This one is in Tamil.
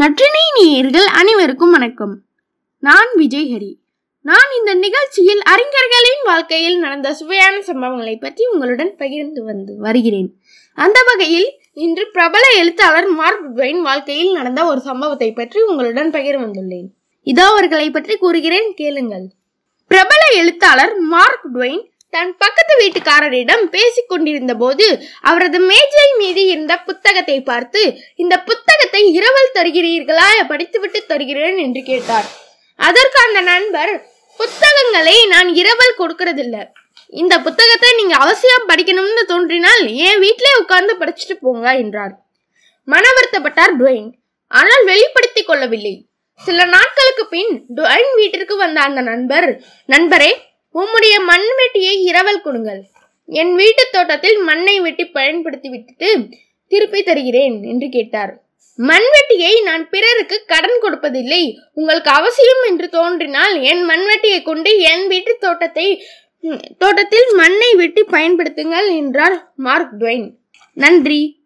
நற்றினை நேயர்கள் அனைவருக்கும் வணக்கம். நான் விஜய் ஹரி. நான் இந்த நிகழ்ச்சியில் அறிஞர்களின் வாழ்க்கையில் நடந்த சுவையான சம்பவங்களை பற்றி உங்களுடன் பகிர்ந்து வந்து வருகிறேன். அந்த வகையில் இன்று பிரபல எழுத்தாளர் மார்க் டுவைன் வாழ்க்கையில் நடந்த ஒரு சம்பவத்தை பற்றி உங்களுடன் பகிர வந்துள்ளேன். இதோ அவர்களை பற்றி கூறுகிறேன் கேளுங்கள். பிரபல எழுத்தாளர் மார்க் டுவைன் தன் பக்கத்து வீட்டுக்காரரிடம் பேசிக் கொண்டிருந்த போது அவரது மேஜை மீது இருந்த புத்தகத்தை பார்த்து இந்த புத்தகத்தை இரவல் தருகிறீர்களா? படித்துவிட்டு தருகிறேன் என்று கேட்டார். அதற்கு அந்த நண்பர் புத்தகங்களை நான் இரவல் கொடுக்கறதில்ல. இந்த புத்தகத்தை நீங்க அவசியம் படிக்கணும்னு தோன்றினால் என் வீட்டிலே உட்கார்ந்து படிச்சுட்டு போங்க என்றார். மன வருத்தப்பட்டார் டுவைன். ஆனால் வெளிப்படுத்திக் கொள்ளவில்லை. சில நாட்களுக்கு பின் டுவைன் வீட்டிற்கு வந்த அந்த நண்பர் நண்பரே உம்முடைய மண்வெட்டியை இரவல் கொடுங்கள். என் வீட்டு தோட்டத்தில் மண்ணை வெட்டி பயன்படுத்தி விட்டுட்டு திருப்பி தருகிறேன் என்று கேட்டார். மண்வெட்டியை நான் பிறருக்கு கடன் கொடுப்பதில்லை. உங்களுக்கு அவசியம் என்று தோன்றினால் என் மண்வெட்டியை கொண்டு என் வீட்டு தோட்டத்தை தோட்டத்தில் மண்ணை வெட்டி பயன்படுத்துங்கள் என்றார் மார்க் டுவைன். நன்றி.